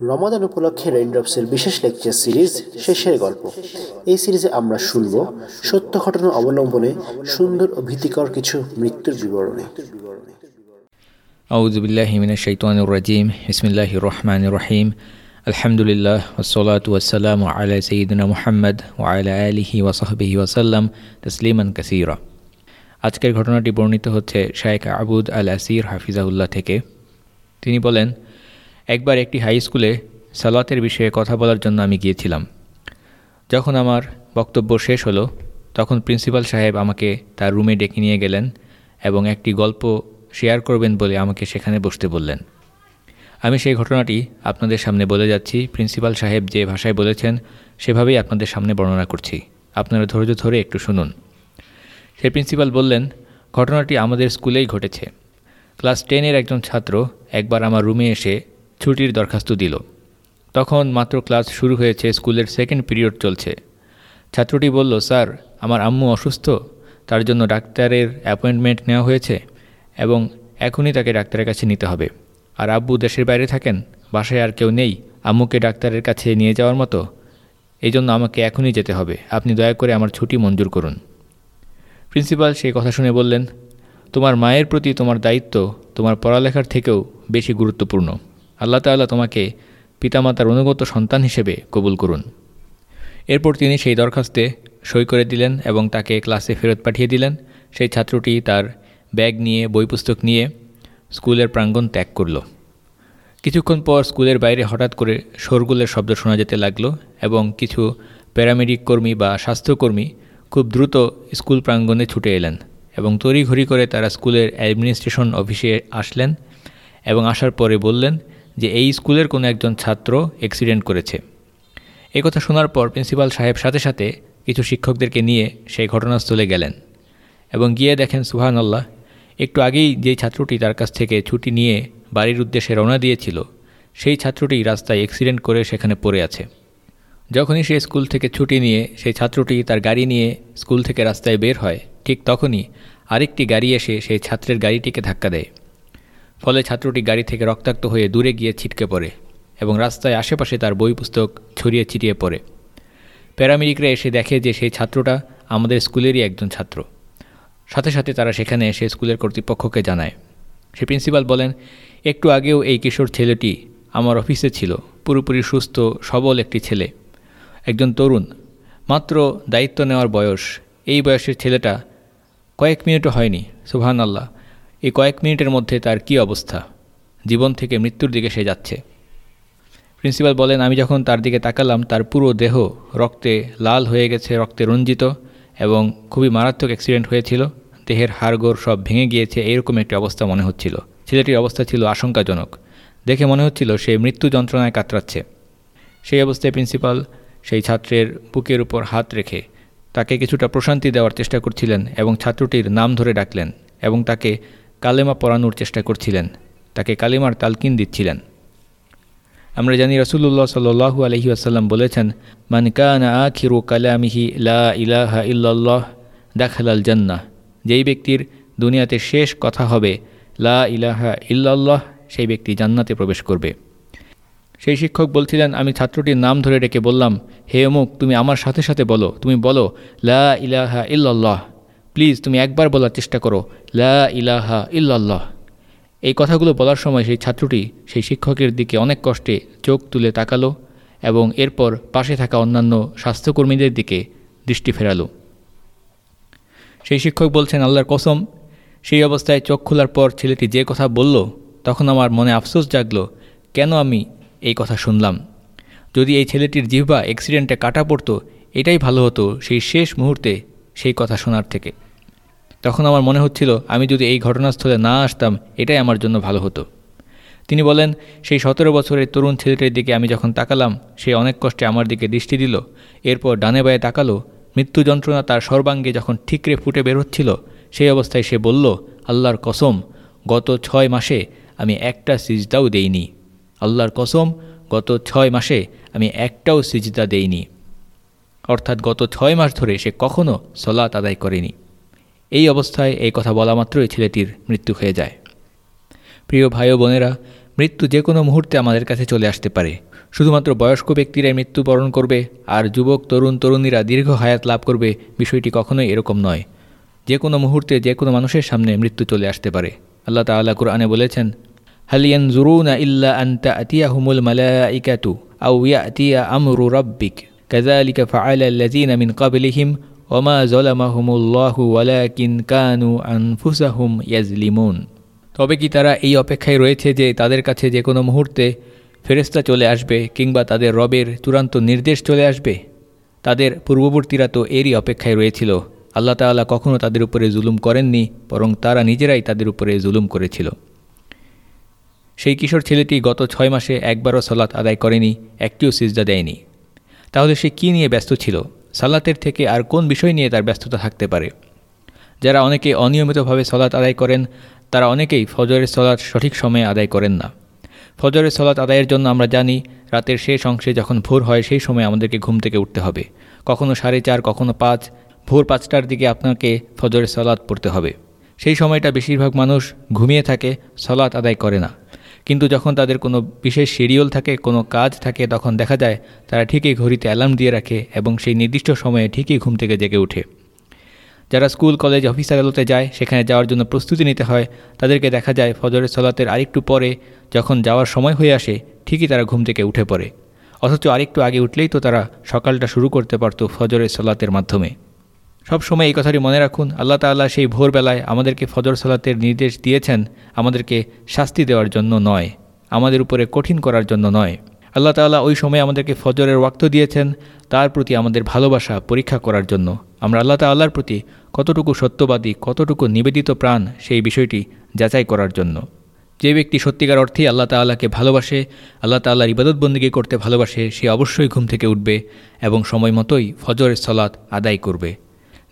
রমাদান উপলক্ষে রেইনড্রপসের বিশেষ lecture series শেষের গল্প এই সিরিজে আমরা শুনব সত্য ঘটনা অবলম্বনে সুন্দর ও ভীতিকর কিছু মৃত্যুর বিবরণী أعوذ بالله من الشيطان الرجيم بسم الله الرحمن الرحيم الحمد لله والصلاة والسلام على سيدنا محمد وعلى آله وصحبه وسلم تسليما كثيرا আজকের ঘটনাটি বর্ণিত হচ্ছে শায়েখ আবুদ আল আসির হাফিজাউল্লাহ থেকে তিনি বলেন একবার একটি হাই স্কুলে সালাতের বিষয়ে কথা বলার জন্য আমি গিয়েছিলাম। যখন আমার বক্তব্য শেষ হলো, তখন প্রিন্সিপাল সাহেব আমাকে তার রুমে ডেকে নিয়ে গেলেন এবং একটি গল্প শেয়ার করবেন বলে আমাকে সেখানে বসতে বললেন। আমি সেই ঘটনাটি আপনাদের সামনে বলে যাচ্ছি। প্রিন্সিপাল সাহেব যে ভাষায় বলেছেন, সেভাবেই আপনাদের সামনে বর্ণনা করছি। আপনারা ধৈর্য ধরে একটু শুনুন। সে প্রিন্সিপাল বললেন, ঘটনাটি আমাদের স্কুলেই ঘটেছে। ক্লাস টেনের একজন ছাত্র একবার আমার রুমে এসে ছুটির দরখাস্ত দিল। তখন মাত্র ক্লাস শুরু হয়েছে, স্কুলের সেকেন্ড পিরিয়ড চলছে। ছাত্রটি বলল, স্যার, আমার আম্মু অসুস্থ, তার জন্য ডাক্তারের অ্যাপয়েন্টমেন্ট নেওয়া হয়েছে এবং এখনই তাকে ডাক্তারের কাছে নিতে হবে। আর আব্বু দেশের বাইরে থাকেন, বাসায় আর কেউ নেই, আম্মুকে ডাক্তারের কাছে নিয়ে যাওয়ার মতো। এই জন্য আমাকে এখনই যেতে হবে। আপনি দয়া করে আমার ছুটি মঞ্জুর করুন। প্রিন্সিপাল সেই কথা শুনে বললেন, তোমার মায়ের প্রতি তোমার দায়িত্ব, তোমার পড়ালেখার থেকেও বেশি গুরুত্বপূর্ণ। আল্লাহ তাল্লাহ তোমাকে পিতামাতার অনুগত সন্তান হিসেবে কবুল করুন। এরপর তিনি সেই দরখাস্তে সই করে দিলেন এবং তাকে ক্লাসে ফেরত পাঠিয়ে দিলেন। সেই ছাত্রটি তার ব্যাগ নিয়ে বই পুস্তক নিয়ে স্কুলের প্রাঙ্গণ ত্যাগ করল। কিছুক্ষণ পর স্কুলের বাইরে হঠাৎ করে শোরগুলের শব্দ শোনা যেতে লাগল এবং কিছু প্যারামেডিক কর্মী বা স্বাস্থ্যকর্মী খুব দ্রুত স্কুল প্রাঙ্গণে ছুটে এলেন এবং তড়িঘড়ি করে তারা স্কুলের অ্যাডমিনিস্ট্রেশন অফিসে আসলেন এবং আসার পরে বললেন যে এই স্কুলের কোনো একজন ছাত্র অ্যাক্সিডেন্ট করেছে। কথা শোনার পর প্রিন্সিপাল সাহেব সাথে সাথে কিছু শিক্ষকদেরকে নিয়ে সেই ঘটনাস্থলে গেলেন এবং গিয়ে দেখেন সুহান আল্লাহ একটু আগেই যেই ছাত্রটি তার কাছ থেকে ছুটি নিয়ে বাড়ির উদ্দেশ্যে রওনা দিয়েছিল, সেই ছাত্রটি রাস্তায় অ্যাক্সিডেন্ট করে সেখানে পড়ে আছে। যখনই সে স্কুল থেকে ছুটি নিয়ে সেই ছাত্রটি তার গাড়ি নিয়ে স্কুল থেকে রাস্তায় বের হয়, ঠিক তখনই আরেকটি গাড়ি এসে সেই ছাত্রের গাড়িটিকে ধাক্কা দেয়। ফলে ছাত্রটি গাড়ি থেকে রক্তাক্ত হয়ে দূরে গিয়ে ছিটকে পড়ে এবং রাস্তায় আশেপাশে তার বই পুস্তক ছড়িয়ে ছিটিয়ে পড়ে। প্যারামেডিকরা এসে দেখে যে সেই ছাত্রটা আমাদের স্কুলেরই একজন ছাত্র। সাথে সাথে তারা সেখানে এসে স্কুলের কর্তৃপক্ষকে জানায়। সে প্রিন্সিপাল বলেন, একটু আগেও এই কিশোর ছেলেটি আমার অফিসে ছিল। পুরোপুরি সুস্থ, সবল একটি ছেলে। একজন তরুণ, মাত্র দায়িত্ব নেওয়ার বয়স। এই বয়সের ছেলেটা কয়েক মিনিটও হয়নি। সুবহান আল্লাহ এই কয়েক মিনিটের মধ্যে তার কি অবস্থা? জীবন থেকে মৃত্যুর দিকে সে যাচ্ছে। প্রিন্সিপাল বলেন, আমি যখন তার দিকে তাকালাম, তার পুরো দেহ রক্তে লাল হয়ে গেছে, রক্তে রঞ্জিত এবং খুবই মারাত্মক অ্যাক্সিডেন্ট হয়েছিল। দেহের হাড়গোড় সব ভেঙে গিয়েছে, এরকম একটি অবস্থা মনে হচ্ছিল। ছেলেটির অবস্থা ছিল আশঙ্কাজনক। দেখে মনে হচ্ছিল সে মৃত্যু যন্ত্রণায় কাতরাচ্ছে। সেই অবস্থায় প্রিন্সিপাল সেই ছাত্রের বুকের উপর হাত রেখে তাকে কিছুটা প্রশান্তি দেওয়ার চেষ্টা করছিলেন এবং ছাত্রটির নাম ধরে ডাকলেন এবং তাকে কালেমা পড়ানোর চেষ্টা করছিলেন। তাকে কালেমার তালকিন দিচ্ছিলেন। আমরা জানি রসুল্লাহ সাল্লু আলহি আসাল্লাম বলেছেন, মান কানা আখিরু কালামিহি লা ইলাহা ইল্লাল্লাহ, দেখালাল জান্নাহ। যেই ব্যক্তির দুনিয়াতে শেষ কথা হবে, লা ইলাহা ইল্লাল্লাহ, সেই ব্যক্তি জান্নাতে প্রবেশ করবে। সেই শিক্ষক বলছিলেন, আমি ছাত্রটির নাম ধরে ডেকে বললাম, হে অমুক, তুমি আমার সাথে সাথে বলো, তুমি বলো, লা ইলাহা ইল্লাল্লাহ প্লিজ তুমি একবার বলার চেষ্টা করো, লা ইলাহা ইল্লাল্লাহ। এই কথাগুলো বলার সময় সেই ছাত্রটি সেই শিক্ষকের দিকে অনেক কষ্টে চোখ তুলে তাকালো এবং এরপর পাশে থাকা অন্যান্য স্বাস্থ্যকর্মীদের দিকে দৃষ্টি ফেরালো। সেই শিক্ষক বলছেন, আল্লাহর কসম, সেই অবস্থায় চোখ খোলার পর ছেলেটি যে কথা বলল, তখন আমার মনে আফসোস জাগলো, কেন আমি এই কথা শুনলাম? যদি এই ছেলেটির জিহ্বা অ্যাক্সিডেন্টে কাটা পড়তো, এটাই ভালো হতো সেই শেষ মুহূর্তে সেই কথা শোনার থেকে। তখন আমার মনে হচ্ছিল, আমি যদি এই ঘটনাস্থলে না আসতাম, এটাই আমার জন্য ভালো হতো। তিনি বলেন, সেই সতেরো বছরের তরুণ ছেলেটির দিকে আমি যখন তাকালাম, সে অনেক কষ্টে আমার দিকে দৃষ্টি দিল। এরপর ডানে বায়ে তাকালো, মৃত্যু যন্ত্রণা তার সর্বাঙ্গে যখন ঠিকরে ফুটে বের হচ্ছিল, সেই অবস্থায় সে বলল, আল্লাহর কসম, গত ছয় মাসে আমি একটা সিজদাও দেইনি। আল্লাহর কসম, গত ছয় মাসে আমি একটাও সিজদা দেইনি। অর্থাৎ গত ছয় মাস ধরে সে কখনও সলাত আদায় করেনি। এই অবস্থায় এই কথা বলা মাত্রই ছেলেটির মৃত্যু হয়ে যায়। প্রিয় ভাই ও বোনেরা, মৃত্যু যে কোনো মুহূর্তে আমাদের কাছে চলে আসতে পারে। শুধুমাত্র বয়স্ক ব্যক্তিরাই মৃত্যুবরণ করবে, আর যুবক, তরুণ, তরুণীরা দীর্ঘ হায়াত লাভ করবে বিষয়টি কখনোই এরকম নয়। যে কোনো মুহূর্তে যে কোনো মানুষের সামনে মৃত্যু চলে আসতে পারে। আল্লাহ তাআলা কুরআনে বলেছেন হালিয়ান জুরুনা ইল্লা আন্তা আতিয়াহুমুল মালাইকাতু আউ ইয়াতিয়া আমরু রাব্বিক। কাযালিকা ফাআলা আল্লাযীনা মিন ক্বাবলিহিম ওমা জলামাহুমুল্লাহু ওয়ালাকিন কানু আনফুসাহুম ইয়াজলিমুন তবে কি তারা এই অপেক্ষায় রয়েছে যে তাদের কাছে যে কোনো মুহূর্তে ফেরেস্তা চলে আসবে কিংবা তাদের রবের চূড়ান্ত নির্দেশ চলে আসবে? তাদের পূর্ববর্তীরা তো এরই অপেক্ষায় রয়েছিল। আল্লাহ তাআলা কখনও তাদের উপরে জুলুম করেননি, বরং তারা নিজেরাই তাদের উপরে জুলুম করেছিল। সেই কিশোর ছেলেটি গত ছয় মাসে একবারও সলাৎ আদায় করেনি, একটিও সিজদা দেয়নি। তাহলে সে কী নিয়ে ব্যস্ত ছিল? সালাতের থেকে আর কোন বিষয় নিয়ে তার ব্যস্ততা থাকতে পারে? যারা অনেকে অনিয়মিতভাবে সলাৎ আদায় করেন, তারা অনেকেই ফজরের সলাৎ সঠিক সময়ে আদায় করেন না। ফজরের সলাৎ আদায়ের জন্য আমরা জানি, রাতের শেষ অংশে যখন ভোর হয়, সেই সময় আমাদেরকে ঘুম থেকে উঠতে হবে। কখনো সাড়ে চার, কখনো পাঁচ, ভোর পাঁচটার দিকে আপনাকে ফজরের সলাৎ পড়তে হবে। সেই সময়টা বেশিরভাগ মানুষ ঘুমিয়ে থাকে সলাৎ আদায় করে না। কিন্তু যখন তাদের কোনো বিশেষ শিডিউল থাকে, কোনো কাজ থাকে, তখন দেখা যায় তারা ঠিকই ঘড়িতে অ্যালার্ম দিয়ে রাখে এবং সেই নির্দিষ্ট সময়ে ঠিকই ঘুম থেকে জেগে ওঠে। যারা স্কুল কলেজ অফিস আদালতে যায়, সেখানে যাওয়ার জন্য প্রস্তুতি নিতে হয়, তাদেরকে দেখা যায় ফজরের সলাতের আরেকটু পরে যখন যাওয়ার সময় হয়ে আসে, ঠিকই তারা ঘুম থেকে উঠে পড়ে। অথচ আরেকটু আগে উঠলেই তো তারা সকালটা শুরু করতে পারত ফজরের সলাতের মাধ্যমে। সব সময় এই কথাটি মনে রাখুন, আল্লাহ তাল্লাহ সেই ভোরবেলায় আমাদেরকে ফজর সালাতের নির্দেশ দিয়েছেন, আমাদেরকে শাস্তি দেওয়ার জন্য নয়, আমাদের উপরে কঠিন করার জন্য নয়। আল্লাহ তাল্লাহ ওই সময় আমাদেরকে ফজরের ওয়াক্ত দিয়েছেন, তার প্রতি আমাদের ভালোবাসা পরীক্ষা করার জন্য। আমরা আল্লাহ তাল্লাহর প্রতি কতটুকু সত্যবাদী, কতটুকু নিবেদিত প্রাণ সেই বিষয়টি যাচাই করার জন্য। যে ব্যক্তি সত্যিকার অর্থেই আল্লাহ তাল্লাহকে ভালোবাসে, আল্লাহ তাল্লাহর ইবাদতবন্দিগি করতে ভালোবাসে, সে অবশ্যই ঘুম থেকে উঠবে এবং সময় মতোই ফজরের সলাৎ আদায় করবে।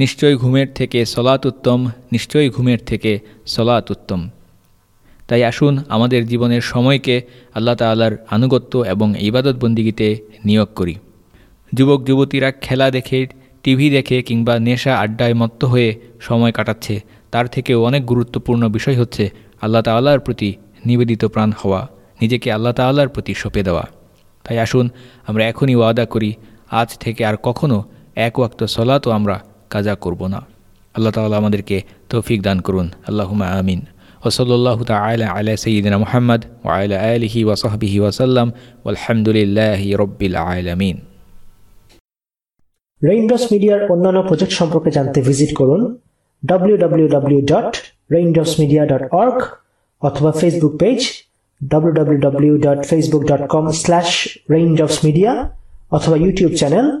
নিশ্চয়ই ঘুমের থেকে সলাৎ উত্তম নিশ্চয়ই ঘুমের থেকে সলাৎ উত্তম। তাই আসুন আমাদের জীবনের সময়কে আল্লাহ তাল্লাহর আনুগত্য এবং ইবাদতবন্দিগিতে নিয়োগ করি। যুবক, যুবতীরা খেলা দেখে, টিভি দেখে কিংবা নেশা আড্ডায় মত্ত হয়ে সময় কাটাচ্ছে, তার থেকেও অনেক গুরুত্বপূর্ণ বিষয় হচ্ছে আল্লাহ তাল্লাহর প্রতি নিবেদিত প্রাণ হওয়া, নিজেকে আল্লাহ তাল্লাহর প্রতি সঁপে দেওয়া। তাই আসুন আমরা এখনই ওয়াদা করি, আজ থেকে আর কখনও এক ওয়াক্ত সলাতও আমরা কাজা করব না। আল্লাহ তাআলা আমাদেরকে তৌফিক দান করুন। আল্লাহুমা আমিন। ওসল্লাহ তালা আলা সঈদিনা মোহাম্মদ ওয়াইলা আলহি ওয়াসাহবিহি ওয়াসাল্লাম আলহামদুলিল্লাহ রব্বিল আলমিন। রেইনড্রপস মিডিয়ার অন্যান্য প্রজেক্ট সম্পর্কে জানতে ভিজিট করুন www.raindropsmedia.org অথবা ফেসবুক পেজ www.facebook.com/raindropsmedia অথবা YouTube channel